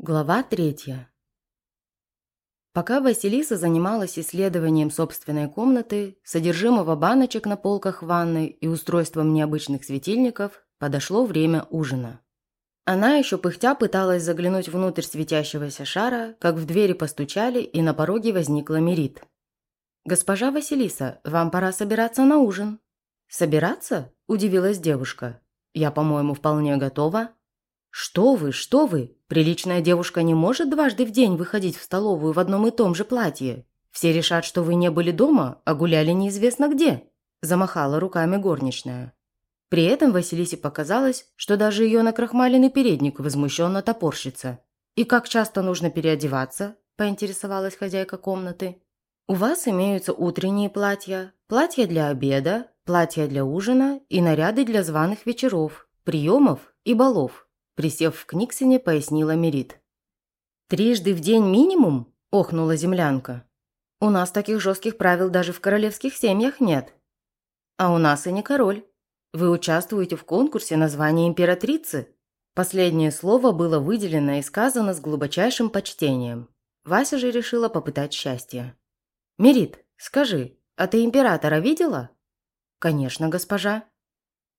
Глава третья. Пока Василиса занималась исследованием собственной комнаты, содержимого баночек на полках ванной и устройством необычных светильников, подошло время ужина. Она еще пыхтя пыталась заглянуть внутрь светящегося шара, как в двери постучали, и на пороге возникла Мерит. «Госпожа Василиса, вам пора собираться на ужин». «Собираться?» – удивилась девушка. «Я, по-моему, вполне готова». «Что вы, что вы? Приличная девушка не может дважды в день выходить в столовую в одном и том же платье. Все решат, что вы не были дома, а гуляли неизвестно где», – замахала руками горничная. При этом Василисе показалось, что даже ее накрахмаленный передник возмущенно топорщится. «И как часто нужно переодеваться?» – поинтересовалась хозяйка комнаты. «У вас имеются утренние платья, платья для обеда, платья для ужина и наряды для званых вечеров, приемов и балов», Присев в Книксоне, пояснила Мерит. «Трижды в день минимум?» – охнула землянка. «У нас таких жестких правил даже в королевских семьях нет. А у нас и не король. Вы участвуете в конкурсе на звание императрицы». Последнее слово было выделено и сказано с глубочайшим почтением. Вася же решила попытать счастье. «Мерит, скажи, а ты императора видела?» «Конечно, госпожа».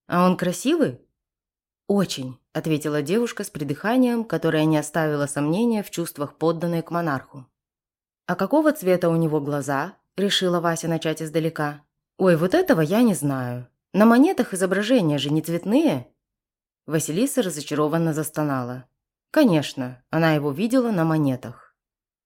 «А он красивый?» «Очень», – ответила девушка с придыханием, которое не оставило сомнения в чувствах подданной к монарху. «А какого цвета у него глаза?» – решила Вася начать издалека. «Ой, вот этого я не знаю. На монетах изображения же не цветные?» Василиса разочарованно застонала. Конечно, она его видела на монетах.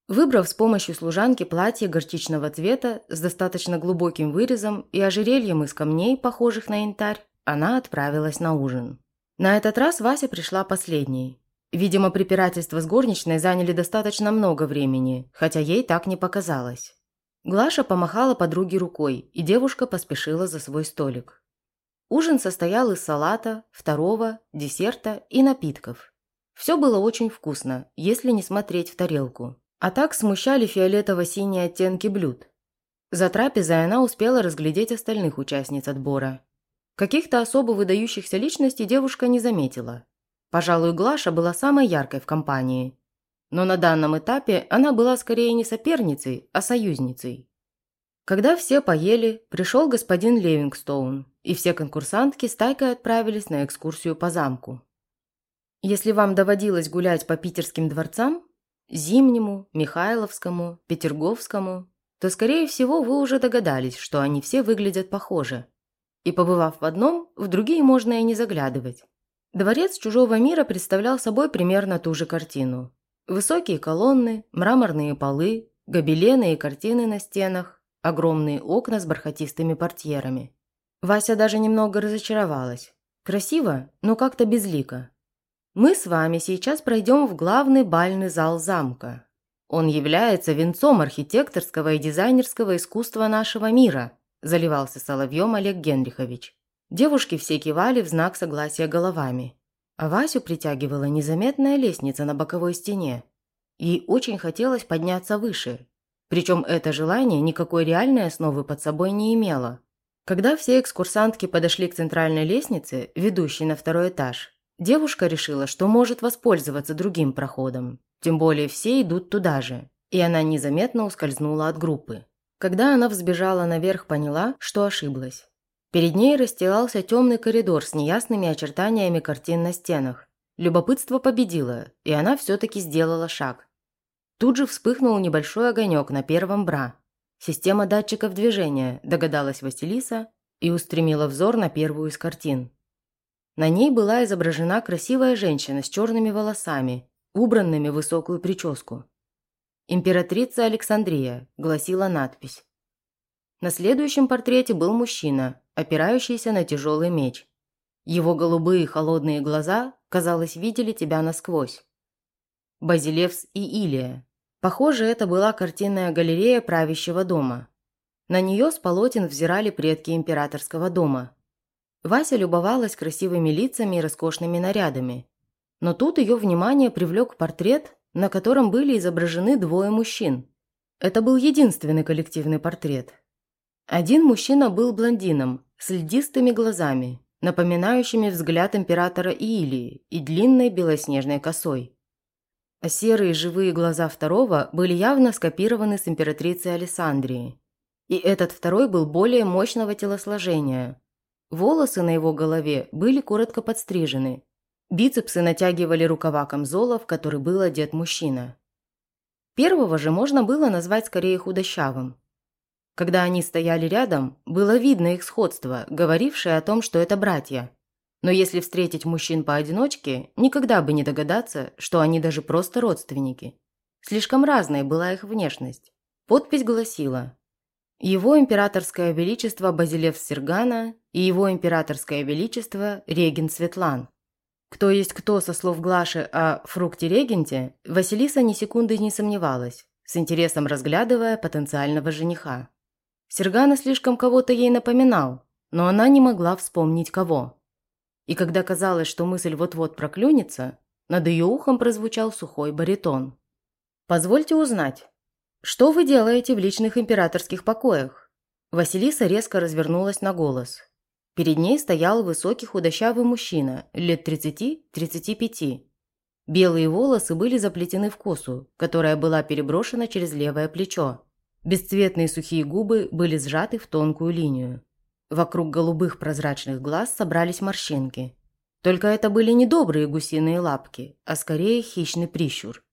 Выбрав с помощью служанки платье горчичного цвета с достаточно глубоким вырезом и ожерельем из камней, похожих на янтарь, она отправилась на ужин. На этот раз Вася пришла последней. Видимо, препирательства с горничной заняли достаточно много времени, хотя ей так не показалось. Глаша помахала подруге рукой, и девушка поспешила за свой столик. Ужин состоял из салата, второго, десерта и напитков. Все было очень вкусно, если не смотреть в тарелку. А так смущали фиолетово-синие оттенки блюд. За трапезой она успела разглядеть остальных участниц отбора. Каких-то особо выдающихся личностей девушка не заметила. Пожалуй, Глаша была самой яркой в компании. Но на данном этапе она была скорее не соперницей, а союзницей. Когда все поели, пришел господин Левингстоун, и все конкурсантки с тайкой отправились на экскурсию по замку. Если вам доводилось гулять по питерским дворцам, Зимнему, Михайловскому, Петерговскому, то, скорее всего, вы уже догадались, что они все выглядят похоже – и побывав в одном, в другие можно и не заглядывать. Дворец чужого мира представлял собой примерно ту же картину. Высокие колонны, мраморные полы, гобелены и картины на стенах, огромные окна с бархатистыми портьерами. Вася даже немного разочаровалась. Красиво, но как-то безлико. Мы с вами сейчас пройдем в главный бальный зал замка. Он является венцом архитекторского и дизайнерского искусства нашего мира – заливался соловьем Олег Генрихович. Девушки все кивали в знак согласия головами. А Васю притягивала незаметная лестница на боковой стене. Ей очень хотелось подняться выше. Причем это желание никакой реальной основы под собой не имело. Когда все экскурсантки подошли к центральной лестнице, ведущей на второй этаж, девушка решила, что может воспользоваться другим проходом. Тем более все идут туда же. И она незаметно ускользнула от группы. Когда она взбежала наверх, поняла, что ошиблась. Перед ней расстилался темный коридор с неясными очертаниями картин на стенах. Любопытство победило, и она все-таки сделала шаг. Тут же вспыхнул небольшой огонек на первом бра. Система датчиков движения, догадалась Василиса и устремила взор на первую из картин. На ней была изображена красивая женщина с черными волосами, убранными в высокую прическу. «Императрица Александрия», – гласила надпись. На следующем портрете был мужчина, опирающийся на тяжелый меч. Его голубые холодные глаза, казалось, видели тебя насквозь. Базилевс и Илия. Похоже, это была картинная галерея правящего дома. На нее с полотен взирали предки императорского дома. Вася любовалась красивыми лицами и роскошными нарядами. Но тут ее внимание привлек портрет, на котором были изображены двое мужчин. Это был единственный коллективный портрет. Один мужчина был блондином, с льдистыми глазами, напоминающими взгляд императора Иилии и длинной белоснежной косой. а серые живые глаза второго были явно скопированы с императрицы Александрии. И этот второй был более мощного телосложения. Волосы на его голове были коротко подстрижены. Бицепсы натягивали рукава камзола, в который был одет мужчина. Первого же можно было назвать скорее худощавым. Когда они стояли рядом, было видно их сходство, говорившее о том, что это братья. Но если встретить мужчин поодиночке, никогда бы не догадаться, что они даже просто родственники. Слишком разной была их внешность. Подпись гласила «Его императорское величество Базилев Сергана и его императорское величество Регин Светлан». Кто есть кто со слов Глаши о фрукте-регенте, Василиса ни секунды не сомневалась, с интересом разглядывая потенциального жениха. Сергана слишком кого-то ей напоминал, но она не могла вспомнить кого. И когда казалось, что мысль вот-вот проклюнется, над ее ухом прозвучал сухой баритон. «Позвольте узнать, что вы делаете в личных императорских покоях?» Василиса резко развернулась на голос. Перед ней стоял высокий худощавый мужчина, лет 30-35. Белые волосы были заплетены в косу, которая была переброшена через левое плечо. Бесцветные сухие губы были сжаты в тонкую линию. Вокруг голубых прозрачных глаз собрались морщинки. Только это были не добрые гусиные лапки, а скорее хищный прищур.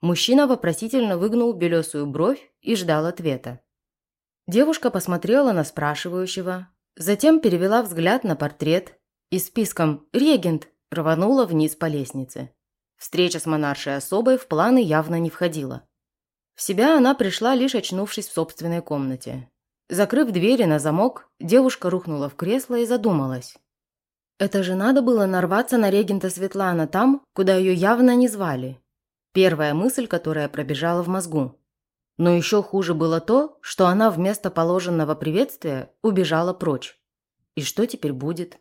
Мужчина вопросительно выгнул белесую бровь и ждал ответа. Девушка посмотрела на спрашивающего, затем перевела взгляд на портрет и списком «Регент» рванула вниз по лестнице. Встреча с монаршей особой в планы явно не входила. В себя она пришла, лишь очнувшись в собственной комнате. Закрыв двери на замок, девушка рухнула в кресло и задумалась. Это же надо было нарваться на регента Светлана там, куда ее явно не звали. Первая мысль, которая пробежала в мозгу. Но еще хуже было то, что она вместо положенного приветствия убежала прочь. И что теперь будет?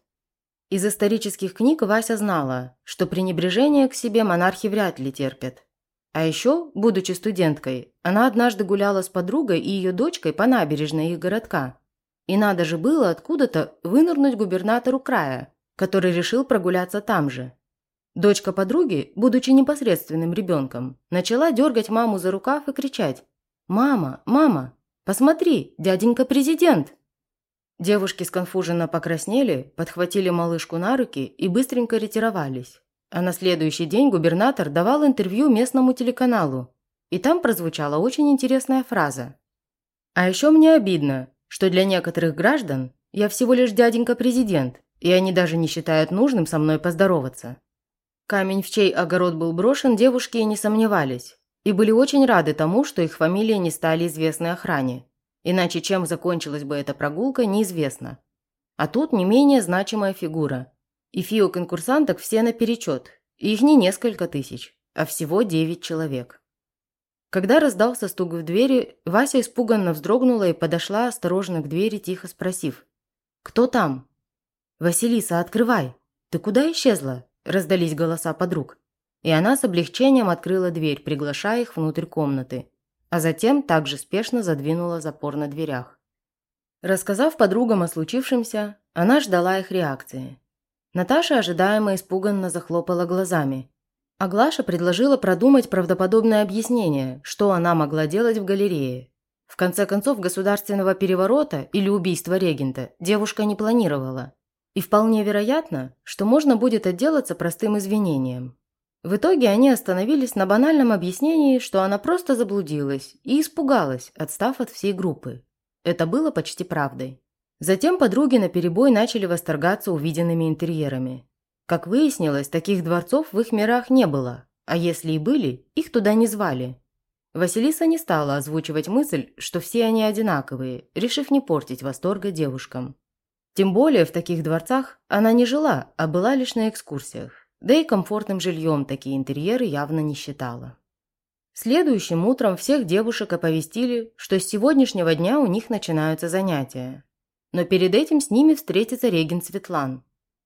Из исторических книг Вася знала, что пренебрежение к себе монархи вряд ли терпят. А еще, будучи студенткой, она однажды гуляла с подругой и ее дочкой по набережной их городка. И надо же было откуда-то вынырнуть губернатору края, который решил прогуляться там же. Дочка подруги, будучи непосредственным ребенком, начала дергать маму за рукав и кричать «Мама, мама, посмотри, дяденька президент!» Девушки сконфуженно покраснели, подхватили малышку на руки и быстренько ретировались. А на следующий день губернатор давал интервью местному телеканалу, и там прозвучала очень интересная фраза. «А еще мне обидно, что для некоторых граждан я всего лишь дяденька-президент, и они даже не считают нужным со мной поздороваться». Камень, в чей огород был брошен, девушки и не сомневались, и были очень рады тому, что их фамилии не стали известны охране. Иначе чем закончилась бы эта прогулка, неизвестно. А тут не менее значимая фигура – и фио-конкурсанток все наперечет. И их не несколько тысяч, а всего девять человек. Когда раздался стук в двери, Вася испуганно вздрогнула и подошла осторожно к двери, тихо спросив. «Кто там?» «Василиса, открывай! Ты куда исчезла?» – раздались голоса подруг. И она с облегчением открыла дверь, приглашая их внутрь комнаты. А затем также спешно задвинула запор на дверях. Рассказав подругам о случившемся, она ждала их реакции. Наташа ожидаемо испуганно захлопала глазами. А Глаша предложила продумать правдоподобное объяснение, что она могла делать в галерее. В конце концов, государственного переворота или убийства регента девушка не планировала. И вполне вероятно, что можно будет отделаться простым извинением. В итоге они остановились на банальном объяснении, что она просто заблудилась и испугалась, отстав от всей группы. Это было почти правдой. Затем подруги наперебой начали восторгаться увиденными интерьерами. Как выяснилось, таких дворцов в их мирах не было, а если и были, их туда не звали. Василиса не стала озвучивать мысль, что все они одинаковые, решив не портить восторга девушкам. Тем более в таких дворцах она не жила, а была лишь на экскурсиях. Да и комфортным жильем такие интерьеры явно не считала. Следующим утром всех девушек оповестили, что с сегодняшнего дня у них начинаются занятия. Но перед этим с ними встретится регент Светлан.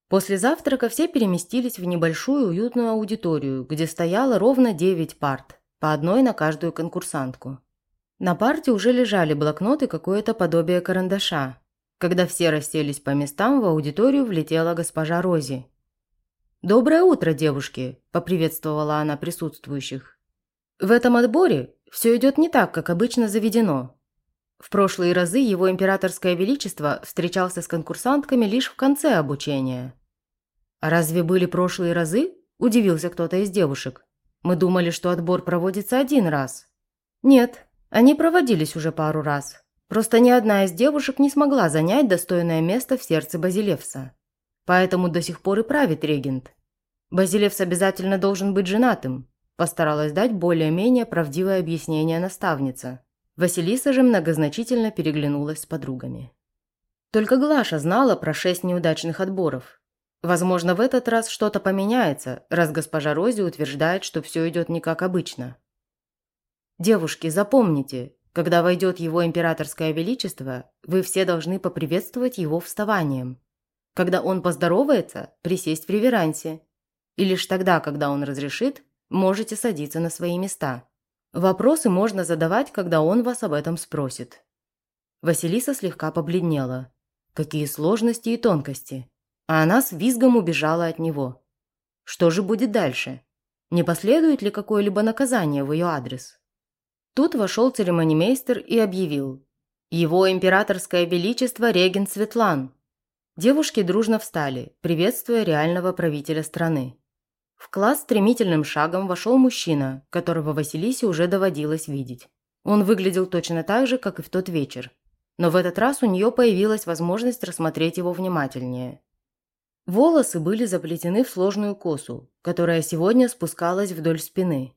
После завтрака все переместились в небольшую уютную аудиторию, где стояло ровно 9 парт, по одной на каждую конкурсантку. На парте уже лежали блокноты какое-то подобие карандаша. Когда все расселись по местам, в аудиторию влетела госпожа Рози. «Доброе утро, девушки!» – поприветствовала она присутствующих. В этом отборе все идет не так, как обычно заведено. В прошлые разы его императорское величество встречался с конкурсантками лишь в конце обучения. «А разве были прошлые разы?» – удивился кто-то из девушек. «Мы думали, что отбор проводится один раз». «Нет, они проводились уже пару раз. Просто ни одна из девушек не смогла занять достойное место в сердце Базилевса. Поэтому до сих пор и правит регент. Базилевс обязательно должен быть женатым», – постаралась дать более-менее правдивое объяснение наставница. Василиса же многозначительно переглянулась с подругами. Только Глаша знала про шесть неудачных отборов. Возможно, в этот раз что-то поменяется, раз госпожа Рози утверждает, что все идет не как обычно. «Девушки, запомните, когда войдет его императорское величество, вы все должны поприветствовать его вставанием. Когда он поздоровается, присесть в реверансе. И лишь тогда, когда он разрешит, можете садиться на свои места». Вопросы можно задавать, когда он вас об этом спросит. Василиса слегка побледнела. Какие сложности и тонкости. А она с визгом убежала от него. Что же будет дальше? Не последует ли какое-либо наказание в ее адрес? Тут вошел церемонимейстер и объявил. «Его императорское величество регент Светлан». Девушки дружно встали, приветствуя реального правителя страны. В класс стремительным шагом вошел мужчина, которого Василисе уже доводилось видеть. Он выглядел точно так же, как и в тот вечер. Но в этот раз у нее появилась возможность рассмотреть его внимательнее. Волосы были заплетены в сложную косу, которая сегодня спускалась вдоль спины.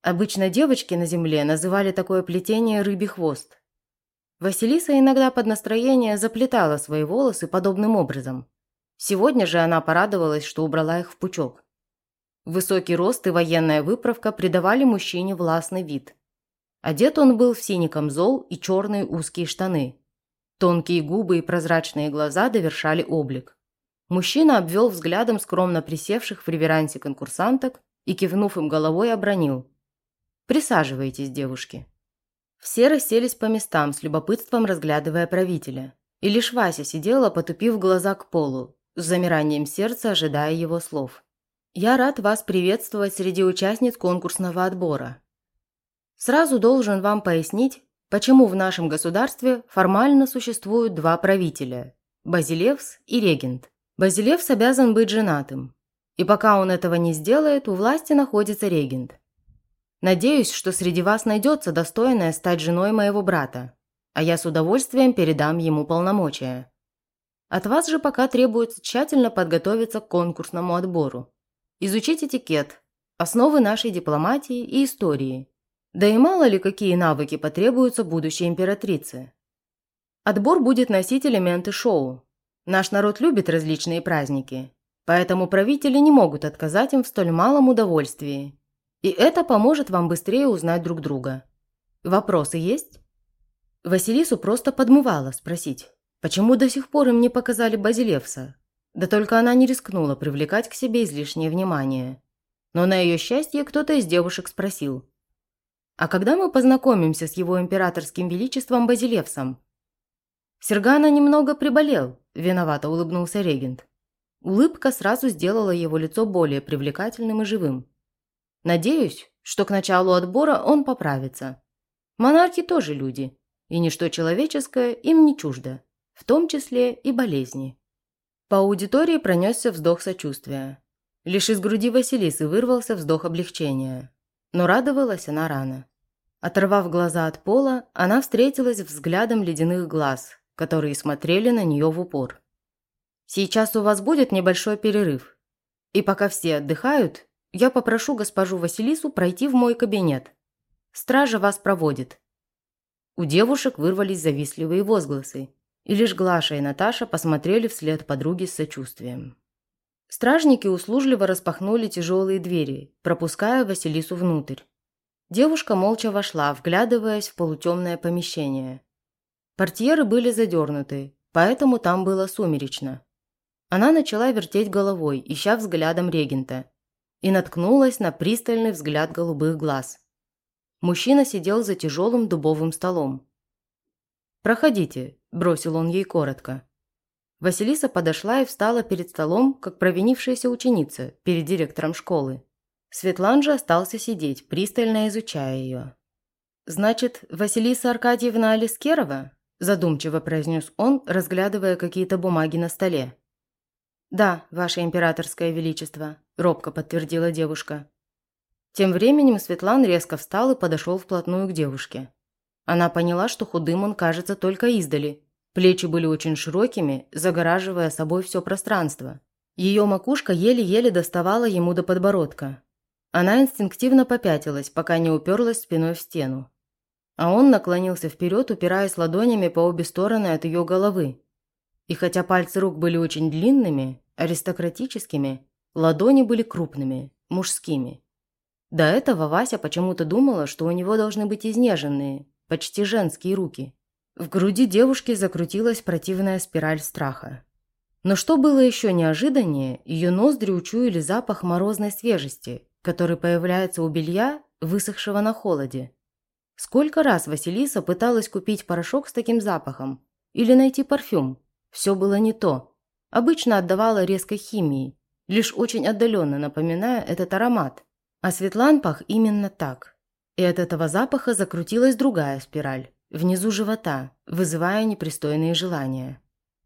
Обычно девочки на земле называли такое плетение «рыбий хвост». Василиса иногда под настроение заплетала свои волосы подобным образом. Сегодня же она порадовалась, что убрала их в пучок. Высокий рост и военная выправка придавали мужчине властный вид. Одет он был в синий камзол и черные узкие штаны. Тонкие губы и прозрачные глаза довершали облик. Мужчина обвел взглядом скромно присевших в реверансе конкурсанток и, кивнув им головой, обронил. «Присаживайтесь, девушки». Все расселись по местам, с любопытством разглядывая правителя. И лишь Вася сидела, потупив глаза к полу, с замиранием сердца ожидая его слов. Я рад вас приветствовать среди участниц конкурсного отбора. Сразу должен вам пояснить, почему в нашем государстве формально существуют два правителя – Базилевс и регент. Базилевс обязан быть женатым. И пока он этого не сделает, у власти находится регент. Надеюсь, что среди вас найдется достойная стать женой моего брата, а я с удовольствием передам ему полномочия. От вас же пока требуется тщательно подготовиться к конкурсному отбору. Изучить этикет, основы нашей дипломатии и истории. Да и мало ли какие навыки потребуются будущей императрице. Отбор будет носить элементы шоу. Наш народ любит различные праздники, поэтому правители не могут отказать им в столь малом удовольствии. И это поможет вам быстрее узнать друг друга. Вопросы есть? Василису просто подмывала спросить, почему до сих пор им не показали Базилевса, да только она не рискнула привлекать к себе излишнее внимание. Но на ее счастье кто-то из девушек спросил. «А когда мы познакомимся с его императорским величеством Базилевсом?» Сергана немного приболел, виновато улыбнулся регент. Улыбка сразу сделала его лицо более привлекательным и живым. Надеюсь, что к началу отбора он поправится. Монархи тоже люди, и ничто человеческое им не чуждо, в том числе и болезни. По аудитории пронесся вздох сочувствия. Лишь из груди Василисы вырвался вздох облегчения. Но радовалась она рано. Оторвав глаза от пола, она встретилась взглядом ледяных глаз, которые смотрели на нее в упор. «Сейчас у вас будет небольшой перерыв. И пока все отдыхают, я попрошу госпожу Василису пройти в мой кабинет. Стража вас проводит». У девушек вырвались завистливые возгласы, и лишь Глаша и Наташа посмотрели вслед подруги с сочувствием. Стражники услужливо распахнули тяжелые двери, пропуская Василису внутрь. Девушка молча вошла, вглядываясь в полутемное помещение. Портьеры были задернуты, поэтому там было сумеречно. Она начала вертеть головой, ища взглядом регента, и наткнулась на пристальный взгляд голубых глаз. Мужчина сидел за тяжелым дубовым столом. «Проходите», – бросил он ей коротко. Василиса подошла и встала перед столом, как провинившаяся ученица перед директором школы. Светлан же остался сидеть, пристально изучая ее. «Значит, Василиса Аркадьевна Алискерова?» – задумчиво произнес он, разглядывая какие-то бумаги на столе. «Да, ваше императорское величество», – робко подтвердила девушка. Тем временем Светлан резко встал и подошел вплотную к девушке. Она поняла, что худым он кажется только издали. Плечи были очень широкими, загораживая собой все пространство. Ее макушка еле-еле доставала ему до подбородка. Она инстинктивно попятилась, пока не уперлась спиной в стену. А он наклонился вперед, упираясь ладонями по обе стороны от ее головы. И хотя пальцы рук были очень длинными, аристократическими, ладони были крупными, мужскими. До этого Вася почему-то думала, что у него должны быть изнеженные, почти женские руки. В груди девушки закрутилась противная спираль страха. Но что было еще неожиданнее, ее ноздри учуяли запах морозной свежести, который появляется у белья, высохшего на холоде. Сколько раз Василиса пыталась купить порошок с таким запахом или найти парфюм. Все было не то. Обычно отдавала резкой химией, лишь очень отдаленно напоминая этот аромат. А Светлан пах именно так. И от этого запаха закрутилась другая спираль, внизу живота, вызывая непристойные желания.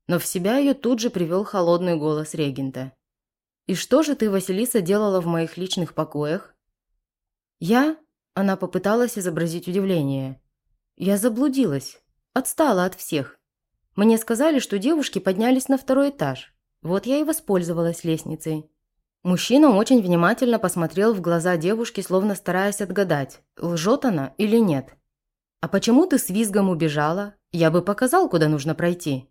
Но в себя ее тут же привел холодный голос регента. «И что же ты, Василиса, делала в моих личных покоях?» «Я?» Она попыталась изобразить удивление. «Я заблудилась. Отстала от всех. Мне сказали, что девушки поднялись на второй этаж. Вот я и воспользовалась лестницей». Мужчина очень внимательно посмотрел в глаза девушки, словно стараясь отгадать, лжет она или нет. «А почему ты с визгом убежала? Я бы показал, куда нужно пройти».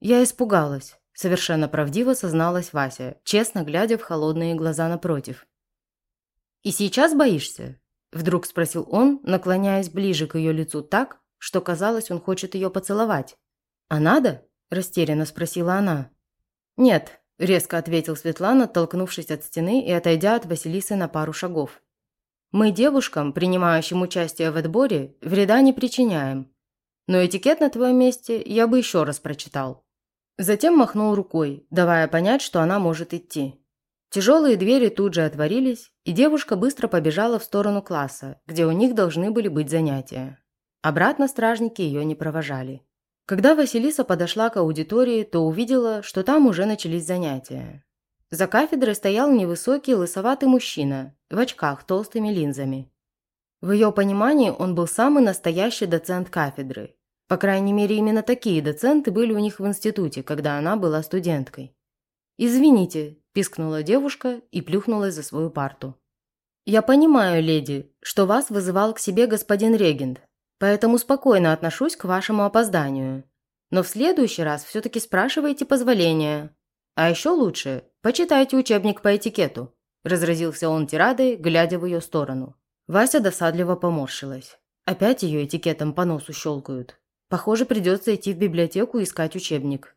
«Я испугалась», – совершенно правдиво созналась Вася, честно глядя в холодные глаза напротив. «И сейчас боишься?» Вдруг спросил он, наклоняясь ближе к ее лицу так, что казалось, он хочет ее поцеловать. «А надо?» – растерянно спросила она. «Нет», – резко ответил Светлана, толкнувшись от стены и отойдя от Василисы на пару шагов. «Мы девушкам, принимающим участие в отборе, вреда не причиняем. Но этикет на твоем месте я бы еще раз прочитал». Затем махнул рукой, давая понять, что она может идти. Тяжелые двери тут же отворились, и девушка быстро побежала в сторону класса, где у них должны были быть занятия. Обратно стражники ее не провожали. Когда Василиса подошла к аудитории, то увидела, что там уже начались занятия. За кафедрой стоял невысокий лысоватый мужчина в очках толстыми линзами. В ее понимании он был самый настоящий доцент кафедры. По крайней мере, именно такие доценты были у них в институте, когда она была студенткой. «Извините», – пискнула девушка и плюхнулась за свою парту. «Я понимаю, леди, что вас вызывал к себе господин регент, поэтому спокойно отношусь к вашему опозданию. Но в следующий раз все-таки спрашивайте позволения. А еще лучше, почитайте учебник по этикету», – разразился он тирадой, глядя в ее сторону. Вася досадливо поморщилась. Опять ее этикетом по носу щелкают. Похоже, придется идти в библиотеку искать учебник.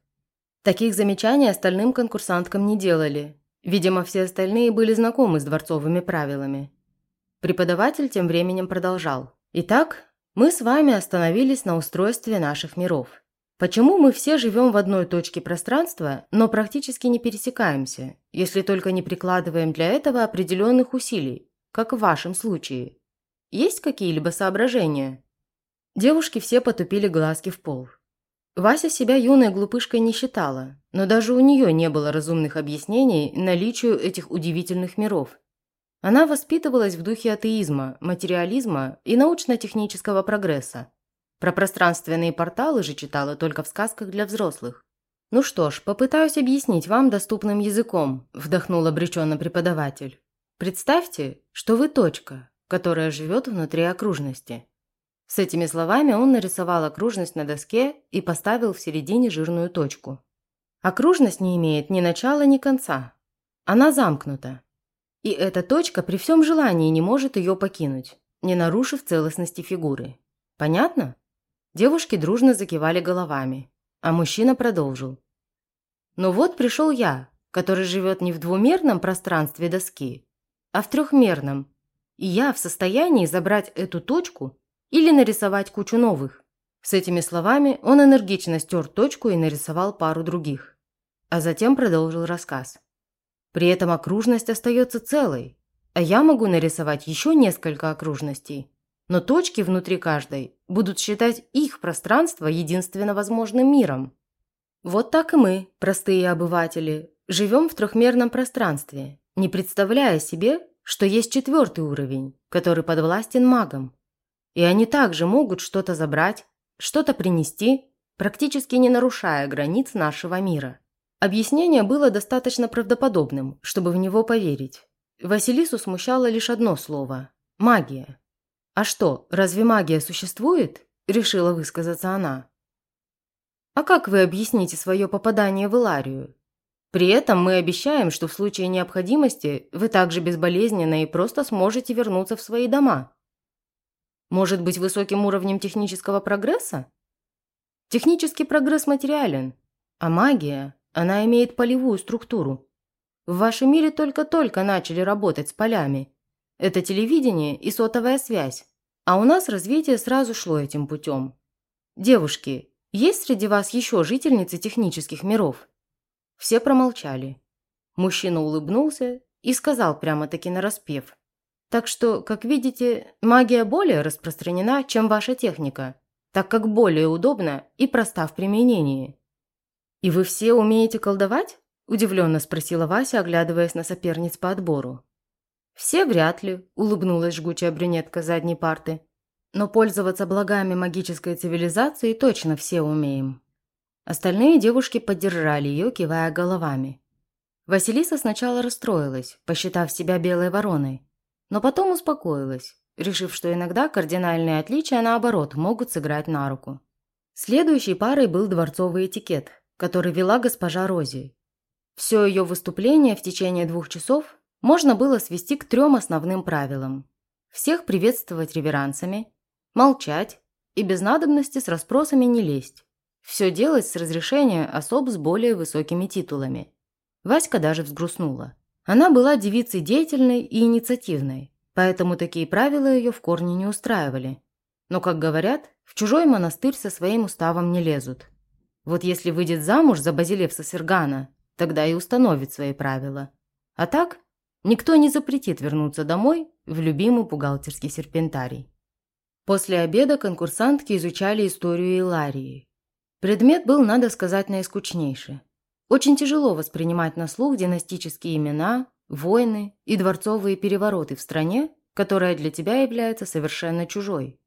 Таких замечаний остальным конкурсанткам не делали. Видимо, все остальные были знакомы с дворцовыми правилами. Преподаватель тем временем продолжал. «Итак, мы с вами остановились на устройстве наших миров. Почему мы все живем в одной точке пространства, но практически не пересекаемся, если только не прикладываем для этого определенных усилий, как в вашем случае? Есть какие-либо соображения?» Девушки все потупили глазки в пол. Вася себя юной глупышкой не считала, но даже у нее не было разумных объяснений наличию этих удивительных миров. Она воспитывалась в духе атеизма, материализма и научно-технического прогресса. Про пространственные порталы же читала только в сказках для взрослых. «Ну что ж, попытаюсь объяснить вам доступным языком», – вдохнул обреченно преподаватель. «Представьте, что вы точка, которая живет внутри окружности. С этими словами он нарисовал окружность на доске и поставил в середине жирную точку. Окружность не имеет ни начала, ни конца. Она замкнута. И эта точка при всем желании не может ее покинуть, не нарушив целостности фигуры. Понятно? Девушки дружно закивали головами, а мужчина продолжил. Но вот пришел я, который живет не в двумерном пространстве доски, а в трехмерном, и я в состоянии забрать эту точку или нарисовать кучу новых. С этими словами он энергично стер точку и нарисовал пару других. А затем продолжил рассказ. При этом окружность остается целой. а я могу нарисовать еще несколько окружностей. Но точки внутри каждой будут считать их пространство единственно возможным миром. Вот так и мы, простые обыватели, живем в трехмерном пространстве, не представляя себе, что есть четвертый уровень, который подвластен магам. И они также могут что-то забрать, что-то принести, практически не нарушая границ нашего мира. Объяснение было достаточно правдоподобным, чтобы в него поверить. Василису смущало лишь одно слово – магия. «А что, разве магия существует?» – решила высказаться она. «А как вы объясните свое попадание в Иларию? При этом мы обещаем, что в случае необходимости вы также безболезненно и просто сможете вернуться в свои дома. Может быть, высоким уровнем технического прогресса? Технический прогресс материален, а магия, она имеет полевую структуру. В вашем мире только-только начали работать с полями. Это телевидение и сотовая связь. А у нас развитие сразу шло этим путем. Девушки, есть среди вас еще жительницы технических миров? Все промолчали. Мужчина улыбнулся и сказал прямо-таки нараспев. Так что, как видите, магия более распространена, чем ваша техника, так как более удобна и проста в применении. «И вы все умеете колдовать?» – удивленно спросила Вася, оглядываясь на соперниц по отбору. «Все вряд ли», – улыбнулась жгучая брюнетка задней парты. «Но пользоваться благами магической цивилизации точно все умеем». Остальные девушки поддержали ее, кивая головами. Василиса сначала расстроилась, посчитав себя белой вороной, но потом успокоилась, решив, что иногда кардинальные отличия, наоборот, могут сыграть на руку. Следующей парой был дворцовый этикет, который вела госпожа Рози. Все ее выступление в течение двух часов можно было свести к трем основным правилам. Всех приветствовать реверансами, молчать и без надобности с расспросами не лезть. Все делать с разрешения особ с более высокими титулами. Васька даже взгрустнула. Она была девицей деятельной и инициативной, поэтому такие правила ее в корне не устраивали. Но, как говорят, в чужой монастырь со своим уставом не лезут. Вот если выйдет замуж за Базилевса Сергана, тогда и установит свои правила. А так, никто не запретит вернуться домой в любимый бухгалтерский серпентарий. После обеда конкурсантки изучали историю Иларии, Предмет был, надо сказать, наискучнейший. Очень тяжело воспринимать на слух династические имена, войны и дворцовые перевороты в стране, которая для тебя является совершенно чужой.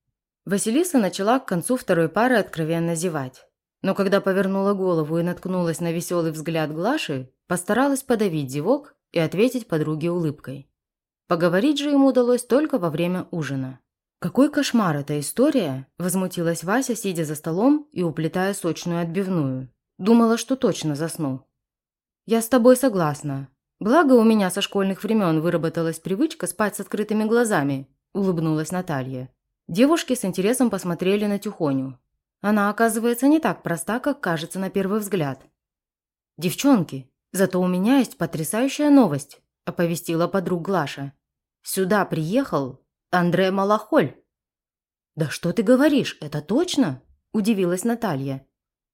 Василиса начала к концу второй пары откровенно зевать. Но когда повернула голову и наткнулась на веселый взгляд Глаши, постаралась подавить зевок и ответить подруге улыбкой. Поговорить же ему удалось только во время ужина. «Какой кошмар эта история!» – возмутилась Вася, сидя за столом и уплетая сочную отбивную. Думала, что точно засну. «Я с тобой согласна. Благо у меня со школьных времен выработалась привычка спать с открытыми глазами», – улыбнулась Наталья. Девушки с интересом посмотрели на Тюхоню. Она, оказывается, не так проста, как кажется на первый взгляд. «Девчонки, зато у меня есть потрясающая новость», – оповестила подруг Глаша. «Сюда приехал Андре Малахоль». «Да что ты говоришь, это точно?» – удивилась Наталья.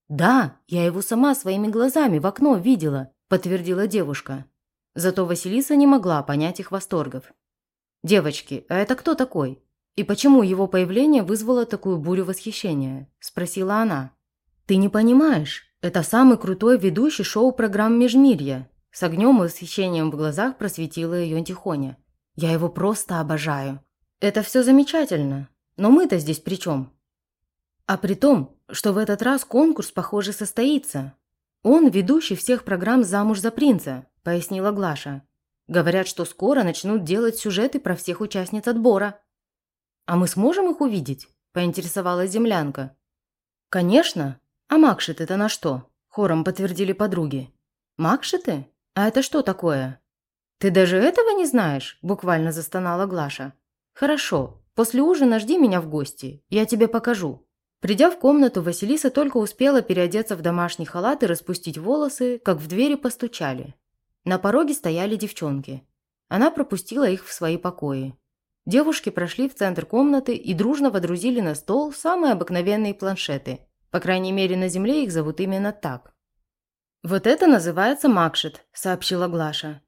«Да, я его сама своими глазами в окно видела», – подтвердила девушка. Зато Василиса не могла понять их восторгов. «Девочки, а это кто такой? И почему его появление вызвало такую бурю восхищения?» – спросила она. «Ты не понимаешь, это самый крутой ведущий шоу-программ «Межмирья». С огнем и восхищением в глазах просветила ее Тихоня. «Я его просто обожаю. Это все замечательно, но мы-то здесь при чем? А при том, что в этот раз конкурс, похоже, состоится. Он ведущий всех программ «Замуж за принца», пояснила Глаша. Говорят, что скоро начнут делать сюжеты про всех участниц отбора. А мы сможем их увидеть? поинтересовалась землянка. Конечно. А Макшит это на что? Хором подтвердили подруги. Макшиты? А это что такое? Ты даже этого не знаешь? Буквально застонала Глаша. «Хорошо. После ужина жди меня в гости. Я тебе покажу». Придя в комнату, Василиса только успела переодеться в домашний халат и распустить волосы, как в двери постучали. На пороге стояли девчонки. Она пропустила их в свои покои. Девушки прошли в центр комнаты и дружно водрузили на стол самые обыкновенные планшеты. По крайней мере, на земле их зовут именно так. «Вот это называется Макшет», – сообщила Глаша.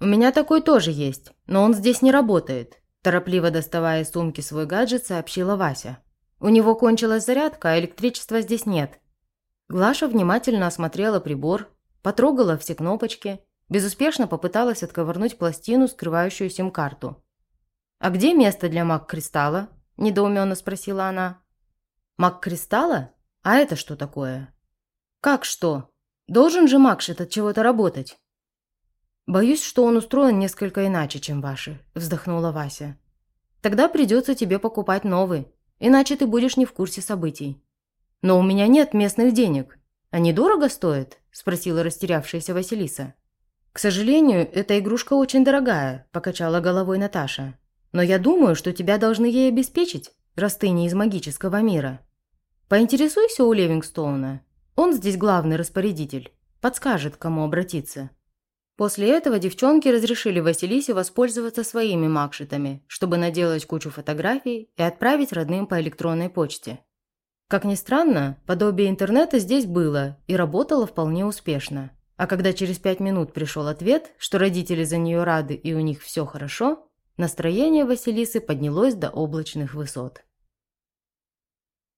«У меня такой тоже есть, но он здесь не работает», торопливо доставая из сумки свой гаджет, сообщила Вася. «У него кончилась зарядка, а электричества здесь нет». Глаша внимательно осмотрела прибор, потрогала все кнопочки, безуспешно попыталась отковырнуть пластину, скрывающую сим-карту. «А где место для маг-кристалла?» – недоуменно спросила она. «Маг-кристалла? А это что такое?» «Как что? Должен же Макшит от чего-то работать?» «Боюсь, что он устроен несколько иначе, чем ваши», – вздохнула Вася. «Тогда придется тебе покупать новый, иначе ты будешь не в курсе событий». «Но у меня нет местных денег. Они дорого стоят?» – спросила растерявшаяся Василиса. «К сожалению, эта игрушка очень дорогая», – покачала головой Наташа. «Но я думаю, что тебя должны ей обеспечить, раз ты не из магического мира. Поинтересуйся у Левингстоуна. Он здесь главный распорядитель. Подскажет, к кому обратиться». После этого девчонки разрешили Василисе воспользоваться своими макшитами, чтобы наделать кучу фотографий и отправить родным по электронной почте. Как ни странно, подобие интернета здесь было и работало вполне успешно. А когда через пять минут пришел ответ, что родители за нее рады и у них все хорошо, настроение Василисы поднялось до облачных высот.